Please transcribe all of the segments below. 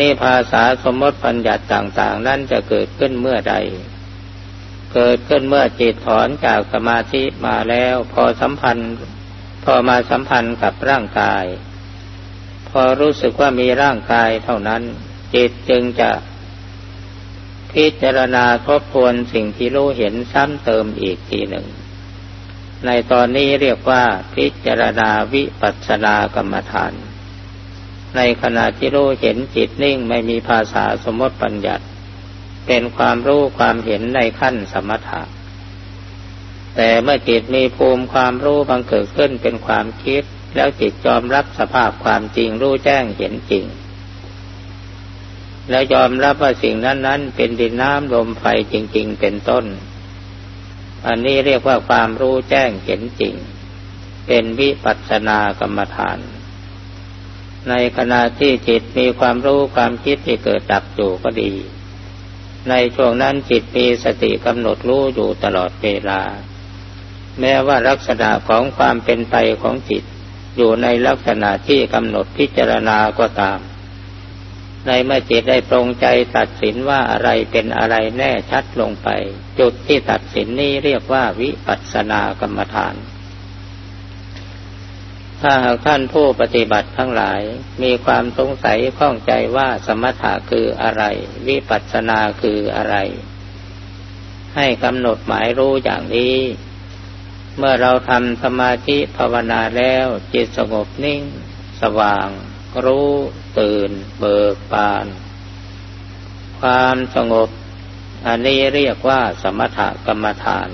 นี้ภาษาสมมติปัญญัติต่าง ๆ นั้นจะเกิดขึ้นเมื่อใด เกิดขึ้นเมื่อจิตถอนจากสมาธิมาแล้ว พอสัมพันธ์ พอมาสัมพันธ์กับร่างกาย พอรู้สึกว่ามีร่างกายเท่านั้น จิตจึงจะพิจารณาทบทวนสิ่งที่รู้เห็นซ้ำเติมอีกทีหนึ่ง ในตอนนี้เรียกว่าพิจารณาวิปัสสนากรรมฐาน ในขณะที่รู้เห็นจิตนิ่งไม่มีภาษาสมมติปัญญัติ เป็นความรู้ความเห็นในขั้นสมถะ แต่เมื่อจิตมีภูมิความรู้บังเกิดขึ้นเป็นความคิด แล้วจิตยอมรับสภาพความจริงรู้แจ้งเห็นจริง แล้วยอมรับว่าสิ่งนั้นๆ เป็นดินน้ำลมไฟจริง ๆ เป็นต้น อันนี้เรียกว่าความรู้แจ้งเห็นจริง เป็นวิปัสสนากรรมฐาน ในขณะที่จิตมีความรู้ความคิดที่เกิดดับอยู่ก็ดี ในช่วงนั้นจิตมีสติกำหนดรู้อยู่ตลอดเวลา แม้ว่าลักษณะของความเป็นไปของจิต อยู่ในลักษณะที่กำหนดพิจารณาก็ตาม ในเมื่อจิตได้ปรงใจตัดสินว่าอะไรเป็นอะไรแน่ชัดลงไป จุดที่ตัดสินนี้เรียกว่าวิปัสสนากรรมฐาน ถ้าหากท่านผู้ปฏิบัติทั้งหลาย มีความสงสัยข้องใจว่าสมถะคืออะไร วิปัสสนาคืออะไร ให้กำหนดหมายรู้อย่างนี้ เมื่อเราทำสมาธิภาวนาแล้ว จิตสงบนิ่ง สว่าง รู้ตื่น เบิกบาน ความสงบ อันนี้เรียกว่าสมถกรรมฐาน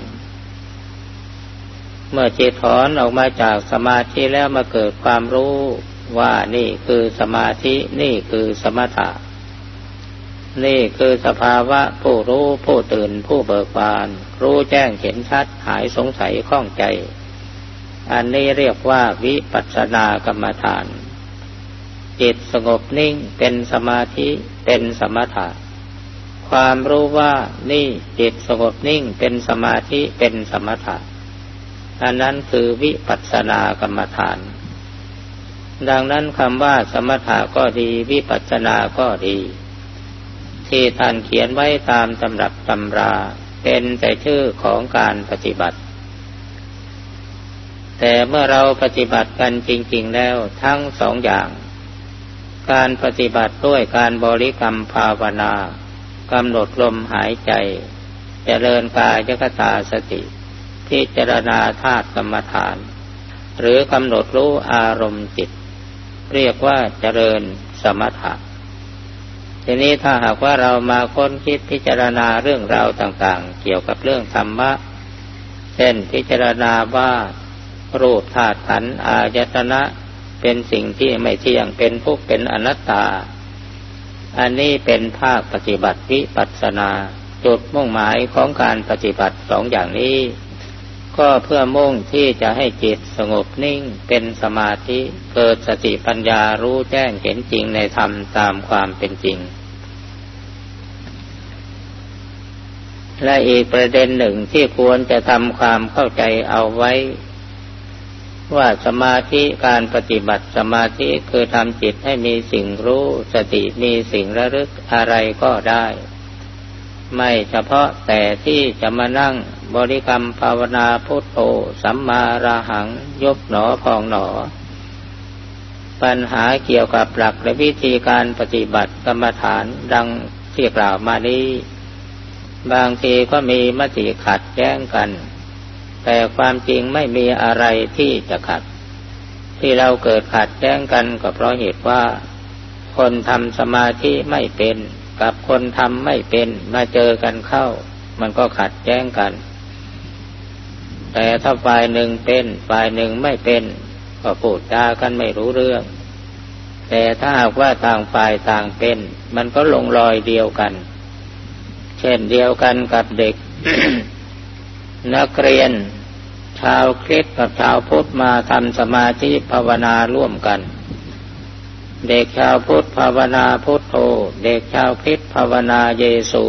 เมื่อจิตถอนออกมาจากสมาธิแล้วมาเกิดความรู้ว่านี่คือสมาธินี่คือสมถะ นี่คือสภาวะผู้รู้ผู้ตื่นผู้เบิกบาน รู้แจ้งเห็นชัดหายสงสัยข้องใจ อันนี้เรียกว่าวิปัสสนากรรมฐาน จิตสงบนิ่งเป็นสมาธิเป็นสมถะ ความรู้ว่านี่จิตสงบนิ่งเป็นสมาธิเป็นสมถะ อันนั้นคือวิปัสสนากรรมฐาน ดังนั้นคำว่าสมถะก็ดีวิปัสสนาก็ดี ที่ท่านเขียนไว้ตามตำรับตำรา เป็นแต่ชื่อของการปฏิบัติ แต่เมื่อเราปฏิบัติกันจริง ๆแล้วทั้งสองอย่าง การปฏิบัติด้วยการบริกรรมภาวนากำหนดลมหายใจจเจริญกายกตาสติ พิจารณาธาตุกรรมฐาน หรือกำหนดรู้อารมณ์จิต เรียกว่าเจริญสมถะทีนี้ถ้าหากว่าเรามาค้นคิดพิจารณาเรื่องราวต่างๆ เกี่ยวกับเรื่องธรรมะ เช่นพิจารณาว่ารูปธาตุขันอายตนะเป็นสิ่งที่ไม่เที่ยงเป็นทุกข์เป็นอนัตตา อันนี้เป็นภาคปฏิบัติวิปัสสนา จุดมุ่งหมายของการปฏิบัติสองอย่างนี้ ก็เพื่อมุ่งที่จะให้จิตสงบนิ่งเป็นสมาธิเกิดสติปัญญารู้แจ้งเห็นจริงในธรรมตามความเป็นจริง และอีกประเด็นหนึ่งที่ควรจะทำความเข้าใจเอาไว้ ว่าสมาธิการปฏิบัติสมาธิคือทำจิตให้มีสิ่งรู้ สติมีสิ่งระลึกอะไรก็ได้ ไม่เฉพาะแต่ที่จะมานั่ง บริกรรมภาวนาพุทโธสัมมาราหังยบหนอพองหนอ ปัญหาเกี่ยวกับหลักและวิธีการปฏิบัติกรรมฐานดังที่กล่าวมานี้ บางทีก็มีมติขัดแย้งกัน แต่ความจริงไม่มีอะไรที่จะขัด ที่เราเกิดขัดแย้งกันก็เพราะเหตุว่า คนทำสมาธิไม่เป็น กับคนทำไม่เป็นมาเจอกันเข้า มันก็ขัดแย้งกัน แต่ถ้าฝ่ายหนึ่งเป็นฝ่ายหนึ่งไม่เป็น ก็พูดจากันไม่รู้เรื่อง แต่ถ้าหากว่าต่างฝ่ายต่างเป็น มันก็ลงรอยเดียวกัน เช่นเดียวกันกับเด็ก นักเรียน ชาวคริสต์กับชาวพุทธมาทำสมาธิภาวนาร่วมกัน เด็กชาวพุทธภาวนาพุทโธเด็กชาวคริสต์ภาวนาเยซู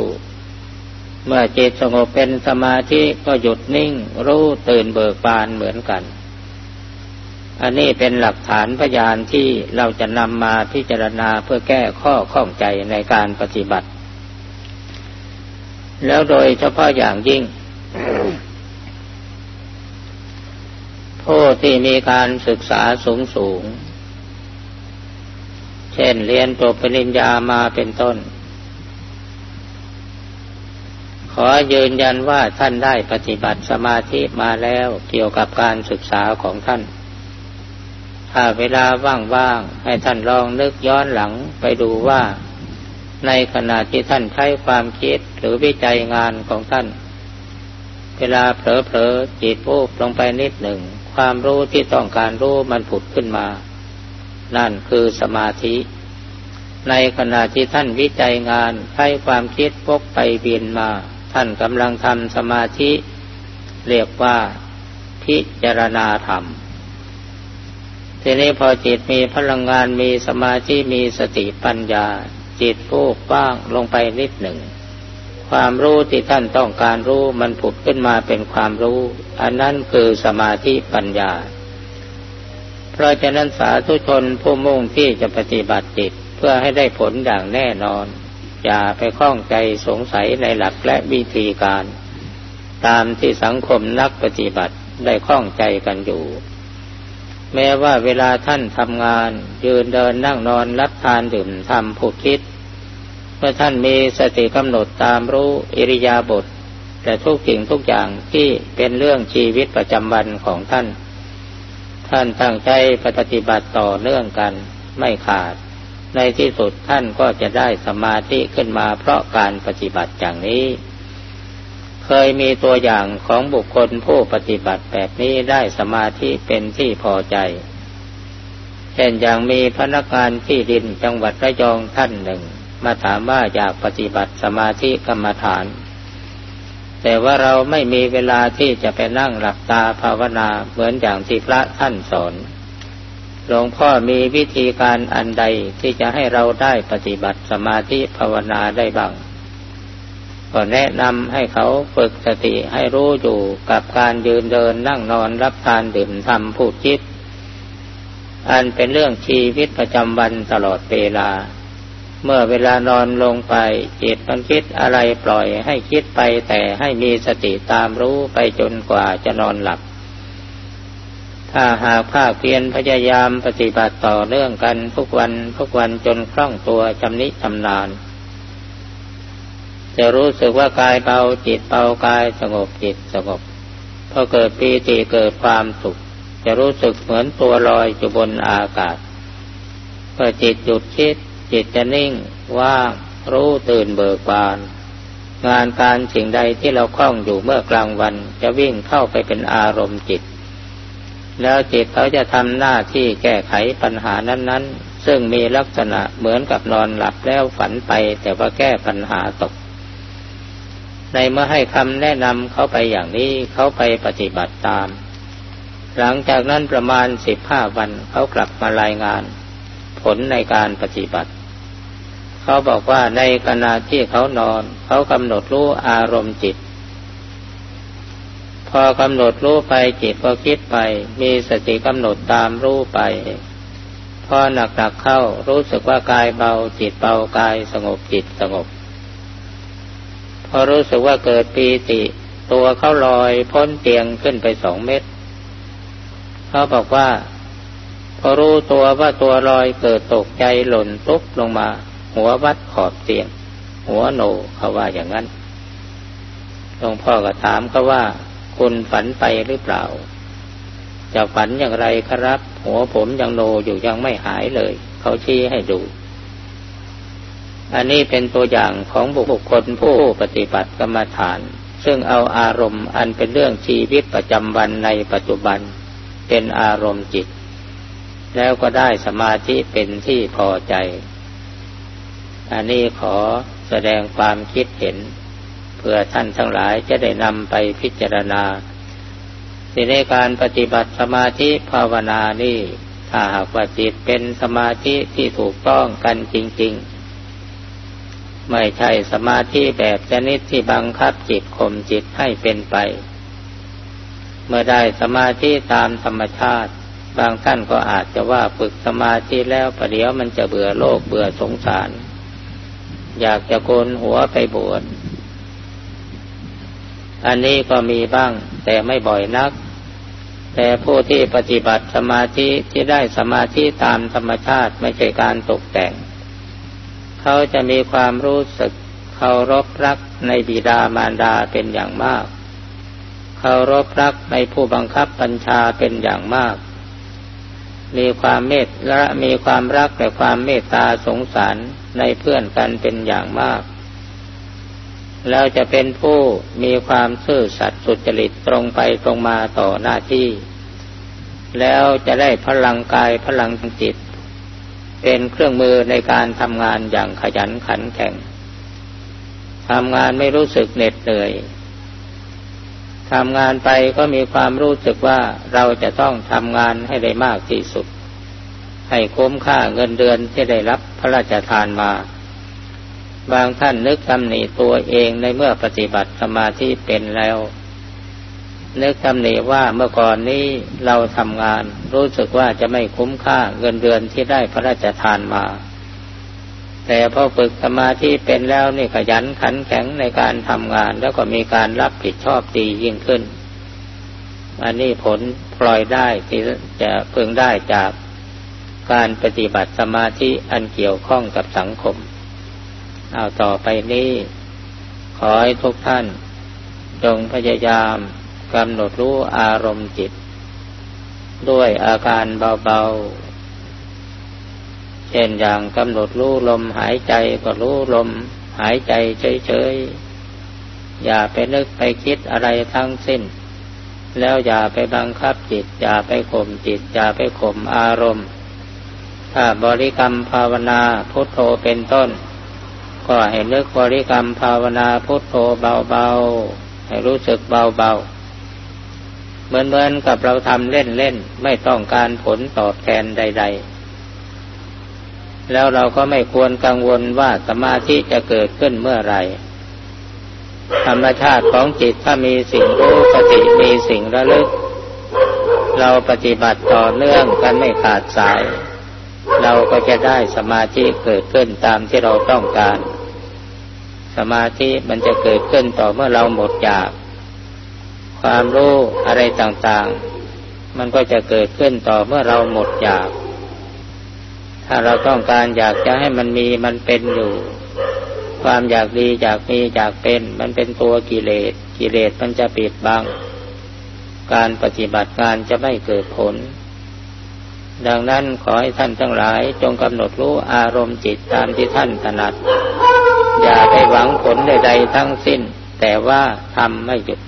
เมื่อจิตสงบเป็นสมาธิก็หยุดนิ่ง รู้ตื่นเบิกบานเหมือนกัน อันนี้เป็นหลักฐานพยานที่เราจะนำมาพิจารณาเพื่อแก้ข้อข้องใจในการปฏิบัติ แล้วโดยเฉพาะอย่างยิ่ง ผู้ที่มีการศึกษาสูงสูง เช่นเรียนจบปริญญามาเป็นต้น ขอยืนยันว่าท่านได้ปฏิบัติสมาธิมาแล้วเกี่ยวกับการศึกษาของท่าน ถ้าเวลาว่างๆให้ท่านลองนึกย้อนหลังไปดูว่า ในขณะที่ท่านใช้ความคิดหรือวิจัยงานของท่าน เวลาเผลอๆจิตวูบลงไปนิดหนึ่ง ความรู้ที่ต้องการรู้มันผุดขึ้นมา นั่นคือสมาธิในขณะที่ท่านวิจัยงานใช้ความคิดพกไปเบียนมา ท่านกำลังทำสมาธิ เรียกว่าพิจารณาธรรม ทีนี้พอจิตมีพลังงานมีสมาธิมีสติปัญญา จิตผูกบ้างลงไปนิดหนึ่ง ความรู้ที่ท่านต้องการรู้มันผุดขึ้นมาเป็นความรู้ อันนั้นคือสมาธิปัญญา เพราะฉะนั้นสาธุชนผู้มุ่งที่จะปฏิบัติจิตเพื่อให้ได้ผลอย่างแน่นอน อย่าไปข้องใจสงสัยในหลักและวิธีการ ตามที่สังคมนักปฏิบัติได้ข้องใจกันอยู่ แม้ว่าเวลาท่านทำงาน ยืนเดินนั่งนอนรับทานดื่มทำผูดคิด เมื่อท่านมีสติกำหนดตามรู้อิริยาบถแต่ทุกสิ่งทุกอย่างที่เป็นเรื่องชีวิตประจำวันของท่าน ท่านตั้งใจปฏิบัติต่อเนื่องกันไม่ขาด ในที่สุดท่านก็จะได้สมาธิขึ้นมาเพราะการปฏิบัติอย่างนี้ เคยมีตัวอย่างของบุคคลผู้ปฏิบัติแบบนี้ได้สมาธิเป็นที่พอใจ เช่นอย่างมีพนักงานที่ดินจังหวัดระยองท่านหนึ่ง มาถามว่าอยากปฏิบัติสมาธิกรรมฐาน แต่ว่าเราไม่มีเวลาที่จะไปนั่งหลับตาภาวนาเหมือนอย่างที่พระท่านสอน หลวงพ่อมีวิธีการอันใดที่จะให้เราได้ปฏิบัติสมาธิภาวนาได้บ้างก็แนะนำให้เขาฝึกสติให้รู้อยู่กับการยืนเดินนั่งนอนรับทานดื่มทำพูดคิด อันเป็นเรื่องชีวิตประจำวันตลอดเวลา เมื่อเวลานอนลงไปจิตมันคิดอะไรปล่อยให้คิดไปแต่ให้มีสติตามรู้ไปจนกว่าจะนอนหลับ ถ้าหากภาคเพียรพยายามปฏิบัติต่อเนื่องกันทุกวันทุกวันจนคล่องตัวจำนิจำนาน จะรู้สึกว่ากายเบาจิตเบากายสงบจิตสงบพอเกิดปีติเกิดความสุข จะรู้สึกเหมือนตัวลอยอยู่บนอากาศพอจิตหยุดคิด จิตจะนิ่งว่างรู้ตื่นเบิกบาน งานการสิ่งใดที่เราคล่องอยู่เมื่อกลางวัน จะวิ่งเข้าไปเป็นอารมณ์จิต แล้วจิตเขาจะทำหน้าที่แก้ไขปัญหานั้น ๆ ซึ่งมีลักษณะเหมือนกับนอนหลับแล้วฝันไป แต่ว่าแก้ปัญหาตก ในเมื่อให้คำแนะนำเขาไปอย่างนี้เขาไปปฏิบัติตาม หลังจากนั้นประมาณสิบห้าวันเขากลับมารายงาน ผลในการปฏิบัติ เขาบอกว่าในขณะที่เขานอน เขากำหนดรู้อารมณ์จิต พอกำหนดรู้ไปจิตก็คิดไป มีสติกำหนดตามรู้ไป พอหนักๆเข้ารู้สึกว่ากายเบาจิตเบากายสงบจิตสงบ พอรู้สึกว่าเกิดปีติ ตัวเขาลอยพ้นเตียงขึ้นไปสองเมตร เขาบอกว่า พอรู้ตัวว่าตัวลอยเกิดตกใจหล่นตุ๊บลงมา หัววัดขอบเตียง หัวโนเขาว่าอย่างนั้นหลวงพ่อก็ถามเขาว่า คุณฝันไปหรือเปล่า จะฝันอย่างไรครับ หัวผมยังโนอยู่ยังไม่หายเลย เขาชี้ให้ดู อันนี้เป็นตัวอย่างของบุคคลผู้ปฏิบัติกรรมฐาน ซึ่งเอาอารมณ์อันเป็นเรื่องชีวิตประจำวันในปัจจุบัน เป็นอารมณ์จิต แล้วก็ได้สมาธิเป็นที่พอใจ อันนี้ขอแสดงความคิดเห็น เพื่อท่านทั้งหลายจะได้นำไปพิจารณาในการปฏิบัติสมาธิภาวนานี่ถ้าหากว่าจิตเป็นสมาธิที่ถูกต้องกันจริง ๆ ไม่ใช่สมาธิแบบชนิดที่บังคับจิตข่มจิตให้เป็นไป เมื่อได้สมาธิตามธรรมชาติ บางท่านก็อาจจะว่าฝึกสมาธิแล้วประเดี๋ยวมันจะเบื่อโลกเบื่อสงสาร อยากจะโกนหัวไปบวช อันนี้ก็มีบ้างแต่ไม่บ่อยนัก แต่ผู้ที่ปฏิบัติสมาธิที่ได้สมาธิตามธรรมชาติไม่ใช่การตกแต่ง เขาจะมีความรู้สึกเคารพรักในบิดามารดาเป็นอย่างมาก เคารพรักในผู้บังคับบัญชาเป็นอย่างมาก มีความเมตและมีความรักและความเมตตาสงสารในเพื่อนกันเป็นอย่างมาก แล้วจะเป็นผู้มีความซื่อสัตย์สุจริตตรงไปตรงมาต่อหน้าที่ แล้วจะได้พลังกายพลังจิต เป็นเครื่องมือในการทำงานอย่างขยันขันแข็งทำงานไม่รู้สึกเหน็ดเหนื่อยทำงานไปก็มีความรู้สึกว่าเราจะต้องทำงานให้ได้มากที่สุด ให้คุ้มค่าเงินเดือนที่ได้รับพระราชทานมา บางท่านนึกตำหนิตัวเองในเมื่อปฏิบัติสมาธิเป็นแล้ว นึกตำหนิว่าเมื่อก่อนนี้เราทำงาน รู้สึกว่าจะไม่คุ้มค่าเงินเดือนที่ได้พระราชทานมา แต่พอฝึกสมาธิเป็นแล้วนี่ขยันขันแข็งในการทำงาน แล้วก็มีการรับผิดชอบดียิ่งขึ้น อันนี้ผลพลอยได้ที่จะเพิ่งได้จากการปฏิบัติสมาธิอันเกี่ยวข้องกับสังคม เอาต่อไปนี้ ขอให้ทุกท่าน จงพยายามกำหนดรู้อารมณ์จิต ด้วยอาการเบาๆ เช่นอย่างกำหนดรู้ลมหายใจก็รู้ลมหายใจเฉยๆ อย่าไปนึกไปคิดอะไรทั้งสิ้น แล้วอย่าไปบังคับจิต อย่าไปข่มจิต อย่าไปข่มอารมณ์ ถ้าบริกรรมภาวนาพุทโธเป็นต้น ก็ให้นึกบริกรรมภาวนาพุทโธเบาๆ ให้รู้สึกเบาๆ เหมือนๆกับเราทำเล่นๆ ไม่ต้องการผลตอบแทนใด ๆ แล้วเราก็ไม่ควรกังวลว่าสมาธิจะเกิดขึ้นเมื่อไรธรรมชาติของจิตถ้ามีสิ่งรู้สติมีสิ่งระลึก เราปฏิบัติต่อเนื่องกันไม่ขาดสายเราก็จะได้สมาธิเกิดขึ้นตามที่เราต้องการ สมาธิมันจะเกิดขึ้นต่อเมื่อเราหมดอยาก ความรู้อะไรต่างๆ มันก็จะเกิดขึ้นต่อเมื่อเราหมดอยาก ถ้าเราต้องการอยากจะให้มันมีมันเป็นอยู่ ความอยากดีอยากมีอยากเป็น มันเป็นตัวกิเลสกิเลสมันจะปิดบัง การปฏิบัติงานจะไม่เกิดผล ดังนั้นขอให้ท่านทั้งหลายจงกำหนดรู้อารมณ์จิตตามที่ท่านถนัด อย่าไปหวังผลใดๆทั้งสิ้น แต่ว่าทำไม่หยุด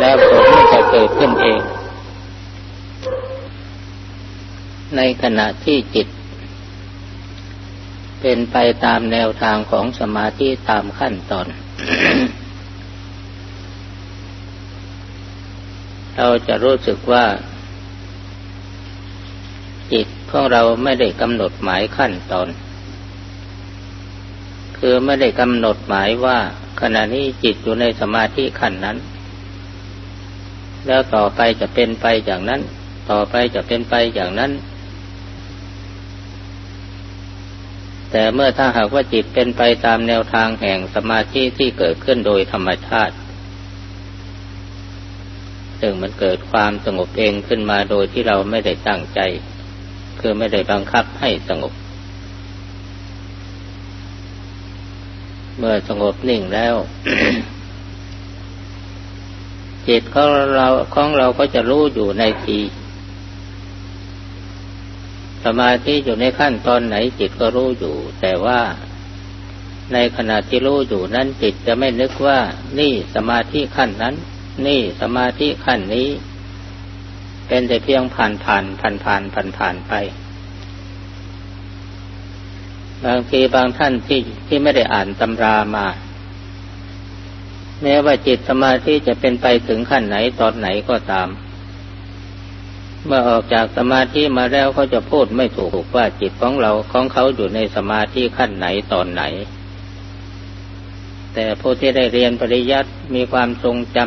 แล้วผลจะเกิดขึ้นเอง ในขณะที่จิต เป็นไปตามแนวทางของสมาธิตามขั้นตอน เราจะรู้สึกว่าจิตของเราไม่ได้กำหนดหมายขั้นตอน คือไม่ได้กำหนดหมายว่าขณะนี้จิตอยู่ในสมาธิขั้นนั้น แล้วต่อไปจะเป็นไปอย่างนั้น ต่อไปจะเป็นไปอย่างนั้น แต่เมื่อถ้าหากว่าจิตเป็นไปตามแนวทางแห่งสมาธิที่เกิดขึ้นโดยธรรมชาติซึ่งมันเกิดความสงบเองขึ้นมาโดยที่เราไม่ได้ตั้งใจ คือไม่ได้บังคับให้สงบ เมื่อสงบนิ่งแล้ว จิตของเราของเราก็จะรู้อยู่ในทีสมาธิอยู่ในขั้นตอนไหนจิตก็รู้อยู่ แต่ว่าในขณะที่รู้อยู่นั้นจิตจะไม่นึกว่า นี่สมาธิขั้นนั้น นี่สมาธิขั้นนี้ เป็นแต่เพียงผ่านผ่านผ่านผ่านผ่านผ่านไป บางทีบางท่านที่ที่ไม่ได้อ่านตำรามา แม้ว่าจิตสมาธิจะเป็นไปถึงขั้นไหนตอนไหนก็ตาม เมื่อออกจากสมาธิมาแล้วเขาจะพูดไม่ถูกว่าจิตของเราของเขาอยู่ในสมาธิขั้นไหนตอนไหน แต่ผู้ที่ได้เรียนปริยัติมีความทรงจ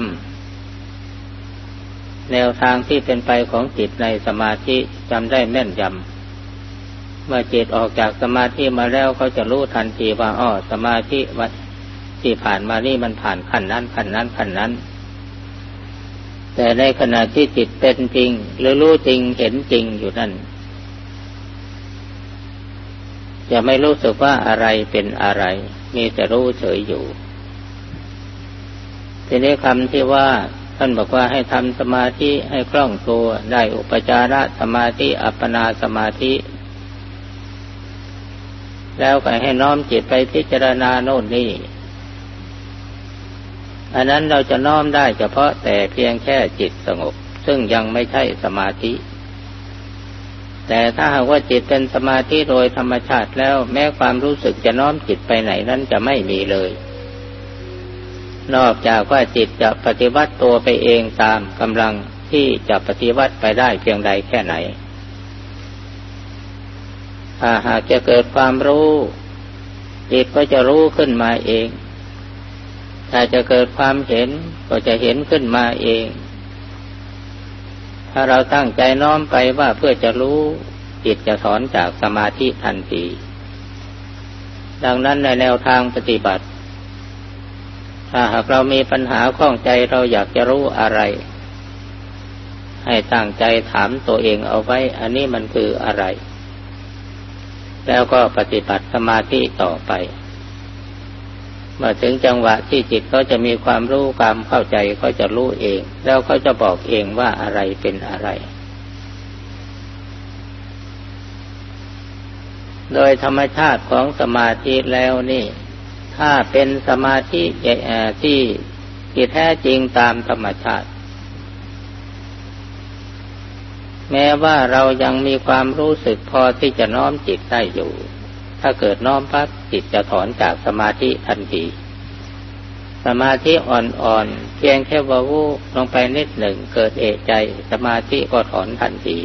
ำแนวทางที่เป็นไปของจิตในสมาธิจำได้แม่นยำ เมื่อจิตออกจากสมาธิมาแล้วเขาจะรู้ทันทีว่าอ้อสมาธิวัที่ผ่านมานี่มันผ่านขั้นนั้นขั้นนั้นขั้นนั้น แต่ในขณะที่จิตเป็นจริง หรือรู้จริงเห็นจริงอยู่นั่นจะไม่รู้สึกว่าอะไรเป็นอะไร มีแต่รู้เฉยอยู่ ทีนี้คำที่ว่าท่านบอกว่าให้ทำสมาธิให้คล่องตัวได้อุปจารสมาธิอัปปนาสมาธิ แล้วก็ให้น้อมจิตไปพิจารณาโน่นนี่ อันนั้นเราจะน้อมได้เฉพาะแต่เพียงแค่จิตสงบ ซึ่งยังไม่ใช่สมาธิ แต่ถ้าหากว่าจิตเป็นสมาธิโดยธรรมชาติแล้วแม้ความรู้สึกจะน้อมจิตไปไหนนั้นจะไม่มีเลย นอกจากว่าจิตจะปฏิวัติตัวไปเองตามกำลังที่จะปฏิวัติไปได้เพียงใดแค่ไหน ถ้าหากจะเกิดความรู้จิตก็จะรู้ขึ้นมาเอง ถ้าจะเกิดความเห็นก็จะเห็นขึ้นมาเอง ถ้าเราตั้งใจน้อมไปว่าเพื่อจะรู้จิตจะสอนจากสมาธิทันทีดังนั้นในแนวทางปฏิบัติ ถ้าหากเรามีปัญหาข้องใจเราอยากจะรู้อะไร ให้ตั้งใจถามตัวเองเอาไว้ อันนี้มันคืออะไร แล้วก็ปฏิบัติสมาธิต่อไป เมื่อถึงจังหวะที่จิตเขาจะมีความรู้ความเข้าใจเขาจะรู้เอง แล้วเขาจะบอกเองว่าอะไรเป็นอะไร โดยธรรมชาติของสมาธิแล้วนี่ ถ้าเป็นสมาธิที่ที่แท้จริงตามธรรมชาติ แม้ว่าเรายังมีความรู้สึกพอที่จะน้อมจิตได้อยู่ ถ้าเกิดน้อมพักจิตจะถอนจากสมาธิทันที สมาธิอ่อนๆเพียงแค่ว่าวูลงไปนิดหนึ่งเกิดเอะใจ สมาธิก็ถอนทันที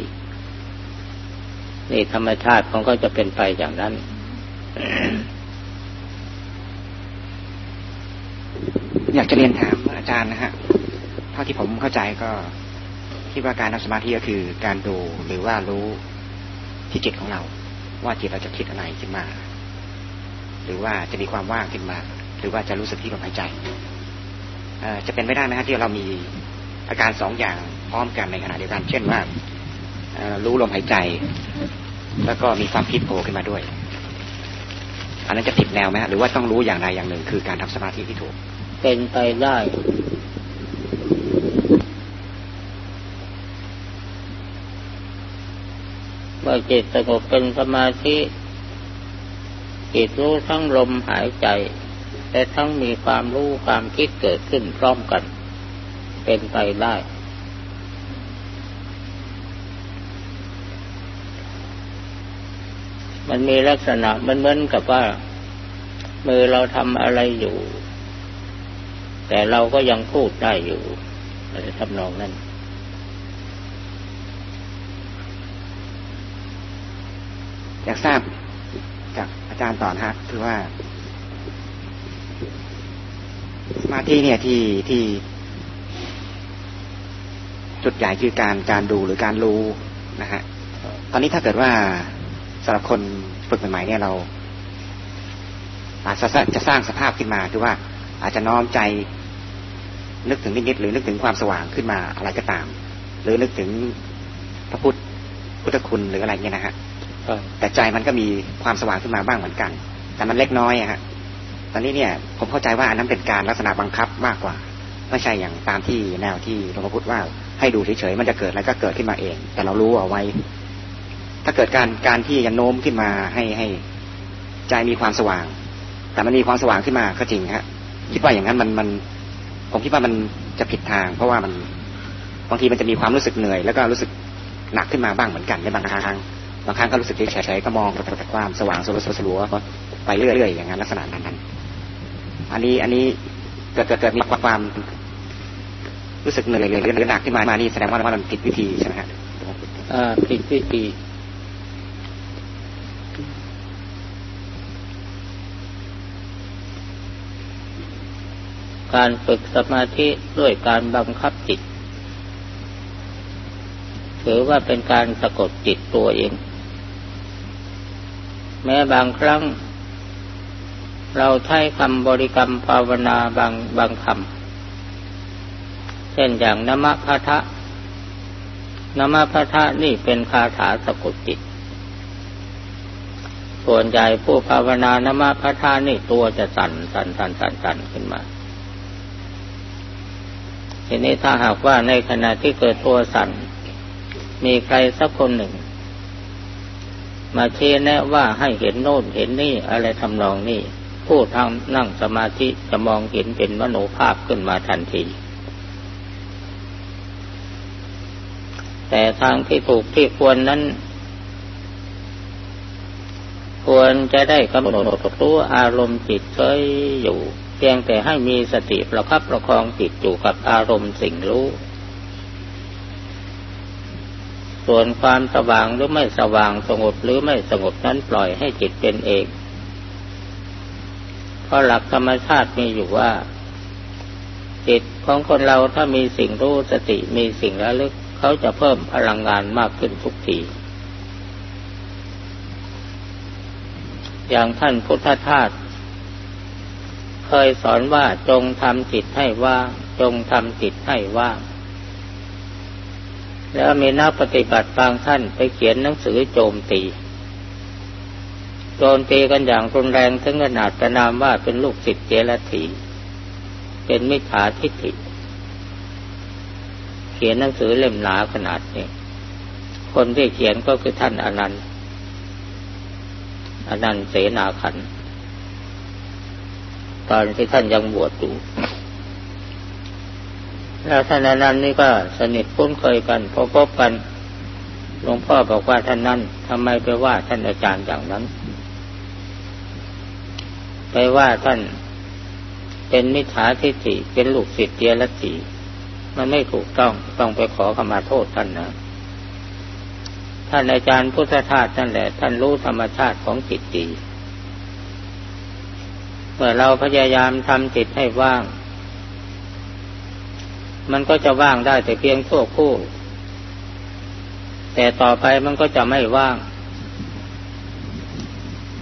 นี่ธรรมชาติของก็จะเป็นไปอย่างนั้นอยากจะเรียนถามอาจารย์นะฮะเท่าที่ผมเข้าใจก็ คิดว่าการทำสมาธิก็คือการดูหรือว่ารู้ที่จิตของเรา ว่าจิตเราจะคิดอะไรขึ้นมา หรือว่าจะมีความว่างขึ้นมา หรือว่าจะรู้สึกที่ลมหายใจจะเป็นไม่ได้ไหมครับที่เรามีอาการสองอย่างพร้อมกันในขณะเดียวกัน เช่นว่ารู้ลมหายใจ แล้วก็มีความคิดโผล่ขึ้นมาด้วย อันนั้นจะผิดแนวไหมหรือว่าต้องรู้อย่างใดอย่างหนึ่ง คือการทำสมาธิที่ถูก เป็นไปได้เมื่ อจิตสงบเป็นสมาธิจิตรู้ทั้งลมหายใจ แต่ทั้งมีความรู้ความคิดเกิดขึ้นพร้อมกัน เป็นไปได้ มันมีลักษณะมันเหมือนกับว่า มือเราทำอะไรอยู่ แต่เราก็ยังพูดได้อยู่อะไรทำนองนั้น อยากทราบจากอาจารย์ต่อนะฮะคือว่า สมาธิเนี่ยที่ที่ จุดใหญ่คือการการดูหรือการรู้นะฮะตอนนี้ถ้าเกิดว่าสำหรับคนฝึกใหม่ๆเนี่ยเรา อาจจะจะสร้างสภาพขึ้นมาคือว่า อาจจะน้อมใจนึกถึงนิดๆหรือนึกถึงความสว่างขึ้นมาอะไรก็ตาม หรือนึกถึงพระพุทธพุทธคุณหรืออะไรเงี้ยนะฮะ แต่ใจมันก็มีความสว่างขึ้นมาบ้างเหมือนกัน แต่มันเล็กน้อยอะฮะตอนนี้เนี่ย ผมเข้าใจว่าอันนั้นเป็นการลักษณะบังคับมากกว่าไม่ใช่อย่างตามที่แนวที่หลวงพ่อพุธว่า ให้ดูเฉยๆมันจะเกิดอะไรก็เกิดขึ้นมาเอง แต่เรารู้เอาไว้ ถ้าเกิดการการที่จะโน้มขึ้นมาให้ให้ใจมีความสว่าง แต่มันมีความสว่างขึ้นมาก็จริงฮะคิดว่าอย่างนั้นมันมัน ผมคิดว่ามันจะผิดทาง เพราะว่ามันบางทีมันจะมีความรู้สึกเหนื่อยแล้วก็รู้สึกหนักขึ้นมาบ้างเหมือนกันในบางครั้ง บางครั้งก็รู้สึกเฉยๆก็มองแต่ความสว่างสลัวสลัวไปเรื่อยๆอย่างนั้นลักษณะนั้นอันนี้อันนี้เกิดเกิดมีความรู้สึกเหนื่อยหรือหนักขึ้นมามานี่แสดงว่ามันผิดวิธีใช่ไหมครับอ่าผิดวิธีการฝึกสมาธิด้วยการบังคับจิต ถือว่าเป็นการสะกดจิตตัวเอง แม้บางครั้ง เราใช้คำบริกรรมภาวนาบางบางคำ เช่นอย่างนมะพะทะนมะพะทะนี่เป็นคาถาสะกดจิต ส่วนใหญ่ผู้ภาวนานมะพะทะนี่ตัวจะสั่นสั่นสั่นสั่นสั่นขึ้นมาทีนี้ถ้าหากว่าในขณะที่เกิดตัวสั่น มีใครสักคนหนึ่ง มาเชี้แนะว่าให้เห็นโน่นเห็นนี่อะไรทำนองนี่ผู้ทางนั่งสมาธิจะมองเห็นเป็นมโนภาพขึ้นมาทันที แต่ทางที่ถูกที่ควรนั้น ควรจะได้กำหนดรู้อารมณ์จิตเคยอยู่ เพียงแต่ให้มีสติประคับประคองจิตอยู่กับอารมณ์สิ่งรู้ ส่วนความสว่างหรือไม่สว่างสงบหรือไม่สงบนั้นปล่อยให้จิตเป็นเอง เพราะหลักธรรมชาติมีอยู่ว่า จิตของคนเราถ้ามีสิ่งรู้สติมีสิ่งระลึก เขาจะเพิ่มพลังงานมากขึ้นทุกทีอย่างท่านพุทธทาสเคยสอนว่าจงทำจิตให้ว่างจงทำจิตให้ว่าง แล้วมีนักปฏิบัติบางท่านไปเขียนหนังสือโจมตี โจมตีกันอย่างรุนแรงถึงขนาดประนามว่าเป็นลูกศิษย์เจรถีเป็นมิจฉาทิฏฐิ เขียนหนังสือเล่มหนาขนาดนี้ คนที่เขียนก็คือท่านอนันต์อนันต์เสนาขันตอนที่ท่านยังบวชอยู่ แล้วท่านนั้นนี่ก็สนิทคุ้นเคยกันพอพบกันหลวงพ่อบอกว่าท่านนั้นทำไมไปว่าท่านอาจารย์อย่างนั้น ไปว่าท่านเป็นมิจฉาทิฏฐิเป็นลูกศิษย์เดียรติมันไม่ถูกต้องต้องไปขอขมาโทษท่านนะท่านอาจารย์พุทธทาสนั่นแหละ ท่านรู้ธรรมชาติของจิตดีเมื่อเราพยายามทำจิตให้ว่าง มันก็จะว่างได้แต่เพียงชั่วคู่ แต่ต่อไปมันก็จะไม่ว่าง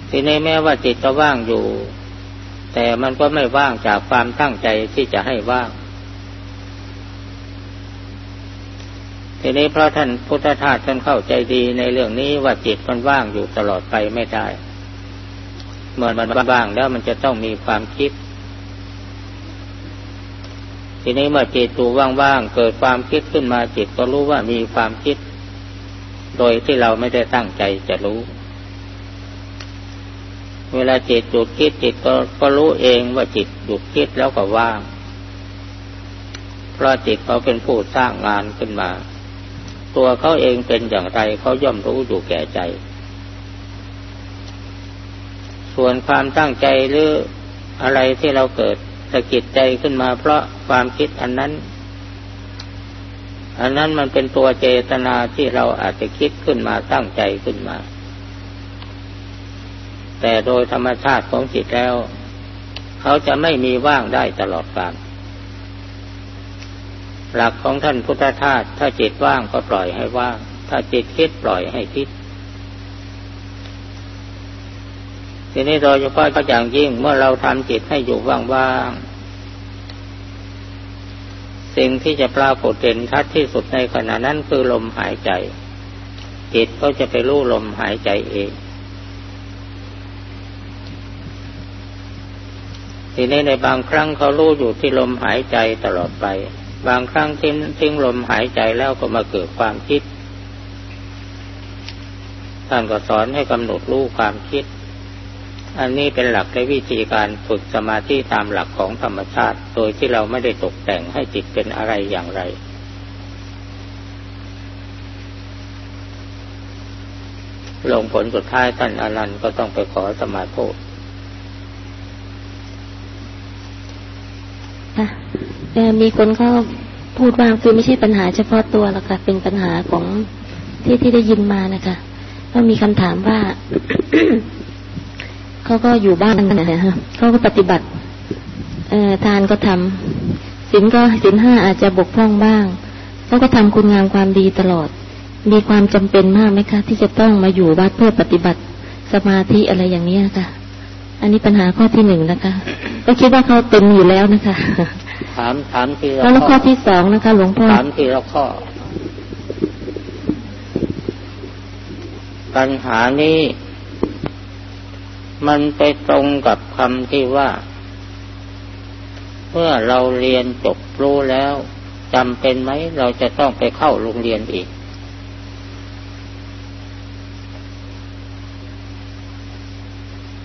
ทีนี้แม้ว่าจิตจะว่างอยู่ แต่มันก็ไม่ว่างจากความตั้งใจที่จะให้ว่าง ทีนี้เพราะท่านพุทธทาสท่านเข้าใจดีในเรื่องนี้ว่าจิตมันว่างอยู่ตลอดไปไม่ได้ เมื่อมันว่างแล้วมันจะต้องมีความคิด ทีนี้เมื่อจิตถูว่างๆเกิดความคิดขึ้นมาจิตก็รู้ว่ามีความคิด โดยที่เราไม่ได้ตั้งใจจะรู้ เวลาจิตหยุดคิดจิตก็ก็รู้เองว่าจิตหยุดคิดแล้วก็ว่าง เพราะจิตเขาเป็นผู้สร้างงานขึ้นมา ตัวเขาเองเป็นอย่างไรเขาย่อมรู้อยู่แก่ใจ ส่วนความตั้งใจหรืออะไรที่เราเกิด สะกิดใจขึ้นมาเพราะความคิดอันนั้น อันนั้นมันเป็นตัวเจตนาที่เราอาจจะคิดขึ้นมาตั้งใจขึ้นมา แต่โดยธรรมชาติของจิตแล้ว เขาจะไม่มีว่างได้ตลอดกาลหลักของท่านพุทธทาสถ้าจิตว่างก็ปล่อยให้ว่าง ถ้าจิตคิดปล่อยให้คิด ทีนี้โดยเฉพาะก็อย่างยิ่งเมื่อเราทำจิตให้อยู่ว่างๆ สิ่งที่จะปรากฏเด่นชัดที่สุดในขณะนั้นคือลมหายใจ จิตก็จะไปรู้ลมหายใจเอง ทีนี้ในบางครั้งเขารู้อยู่ที่ลมหายใจตลอดไป บางครั้งทิ้งทิ้งลมหายใจแล้วก็มาเกิดความคิด ท่านก็สอนให้กำหนดรู้ความคิด อันนี้เป็นหลักและวิธีการฝึกสมาธิตามหลักของธรรมชาติ โดยที่เราไม่ได้ตกแต่งให้จิตเป็นอะไรอย่างไร ลงผลสุดท้ายท่านอนันต์ก็ต้องไปขอสมาธิมีคนเขาพูดว่าคือไม่ใช่ปัญหาเฉพาะตัวหรอกค่ะ เป็นปัญหาของที่ที่ได้ยินมานะคะก็มีคำถามว่า เขาก็อยู่บ้านนะฮะเขาก็ปฏิบัติเออทานก็ทำศีลก็ศีลห้าอาจจะบกพร่องบ้างเขาก็ทำคุณงามความดีตลอด มีความจำเป็นมากไหมคะ ที่จะต้องมาอยู่วัดเพื่อปฏิบัติสมาธิอะไรอย่างนี้นะคะอันนี้ปัญหาข้อที่หนึ่งนะคะ ก็คิดว่าเขาเต็มอยู่แล้วนะคะ ถามถามทีละแล้วข้อที่สองนะคะ หลวงพ่อถามทีละข้อปัญหานี้ มันไปตรงกับคำที่ว่า เมื่อเราเรียนจบรู้แล้วจำเป็นไหมเราจะต้องไปเข้าโรงเรียนอีก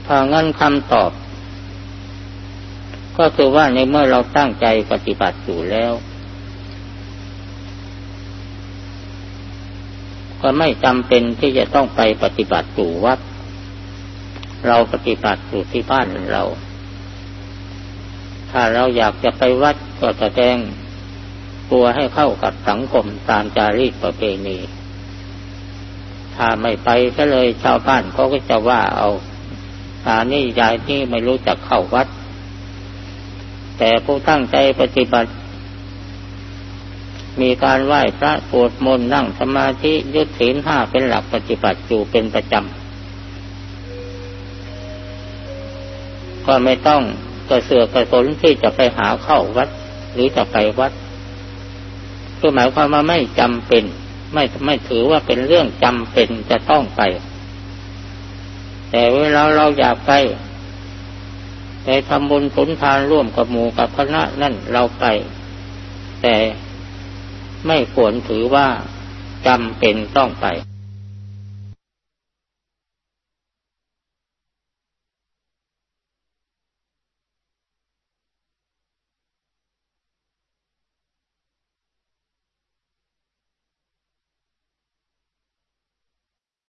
ถ้างั้นคำตอบ ก็คือว่าในเมื่อเราตั้งใจปฏิบัติอยู่แล้ว ก็ไม่จำเป็นที่จะต้องไปปฏิบัติอยู่วัด เราปฏิบัติอยู่ที่บ้านเรา ถ้าเราอยากจะไปวัดก็จะแสดงตัวให้เข้ากับสังคมตามจารีตประเพณี ถ้าไม่ไปก็เลยชาวบ้านเขาก็จะว่าเอาตานี่ยายนี่ไม่รู้จักเข้าวัด แต่ผู้ตั้งใจปฏิบัติ มีการไหว้พระสวดมนต์นั่งสมาธิยึดศีลห้าเป็นหลักปฏิบัติอยู่เป็นประจำ ก็ไม่ต้องกระเสือกกระสนที่จะไปหาเข้าวัด หรือจะไปวัดคือหมายความว่าไม่จำเป็น ไม่ไม่ถือว่าเป็นเรื่องจำเป็นจะต้องไป แต่เวลาเราอยากไปไปทำบุญผลทานร่วมกับหมู่กับคณะนั่นเราไป แต่ไม่ควรถือว่าจำเป็นต้องไป